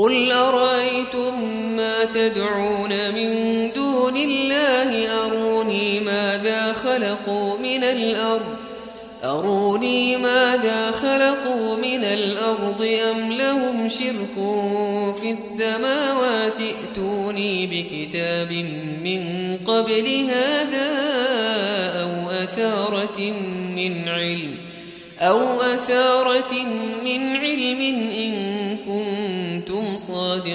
قل أرأيتم ما تدعون من دون الله؟ أروني ماذا خلقوا من الأرض؟ أروني ماذا خلقوا من الأرض أم لهم شرك في السماوات ائتوني بكتاب من قبل هذا أو أثارة من علم أو أثارة من علم إن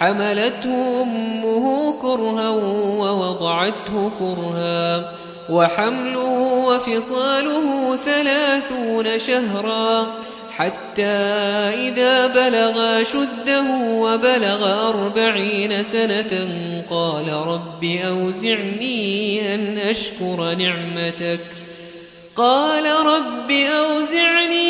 حملته أمه كرها ووضعته كرها وحمله وفصاله ثلاثون شهرا حتى إذا بلغ شده وبلغ أربعين سنة قال رب أوزعني أن أشكر نعمتك قال رب أوزعني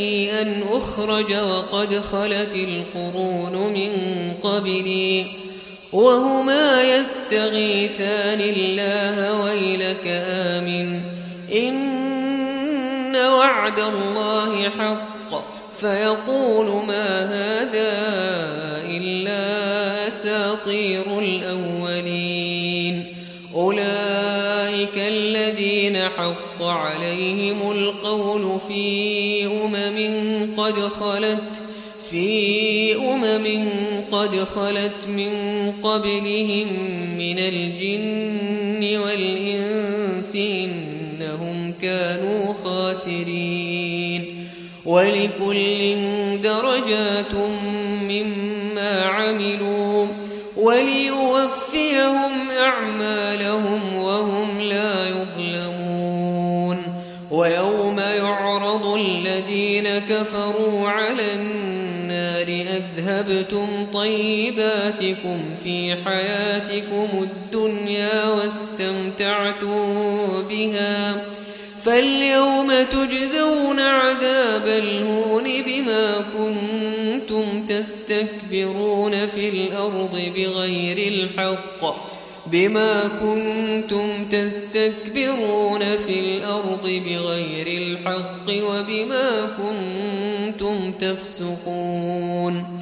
أن أخرج وقد خلت القرون من قبلي وهما يستغيثان الله ويلك آمن إن وعد الله حق فيقول ما هذا إلا أساطير الأولين أولئك الذين حق عليهم القول في أمم قد خلت في أمم قد خلت من قبلهم من الجن والإنس إنهم كانوا خاسرين. ولكل درجات مما عملوا أذهبتم طيباتكم في حياتكم الدنيا واستمتعتم بها فاليوم تجزون عذاب الهون بما كنتم تستكبرون في الأرض بغير الحق بما كنتم تستكبرون في الأرض بغير الحق وبما كنتم تفسقون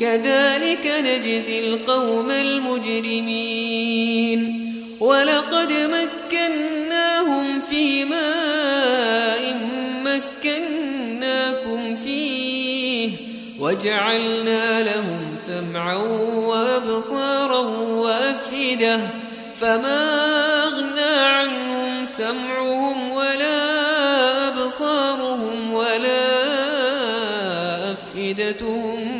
كذلك نجزي القوم المجرمين. ولقد مكناهم في ماء مكناكم فيه وجعلنا لهم سمعا وأبصارا وأفئدة فما أغنى عنهم سمعهم ولا أبصارهم ولا أفئدتهم. من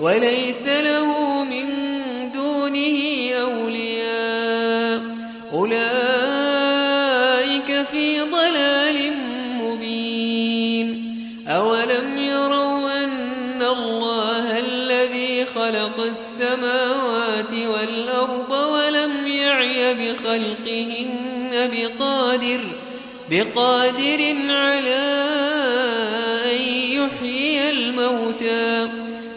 وليس له من دونه أولياء. أولئك في ضلال مبين. أولم يروا أن الله الذي خلق السماوات والأرض ولم يعي بخلقهن بقادر بقادر على أن يحيي الموتى.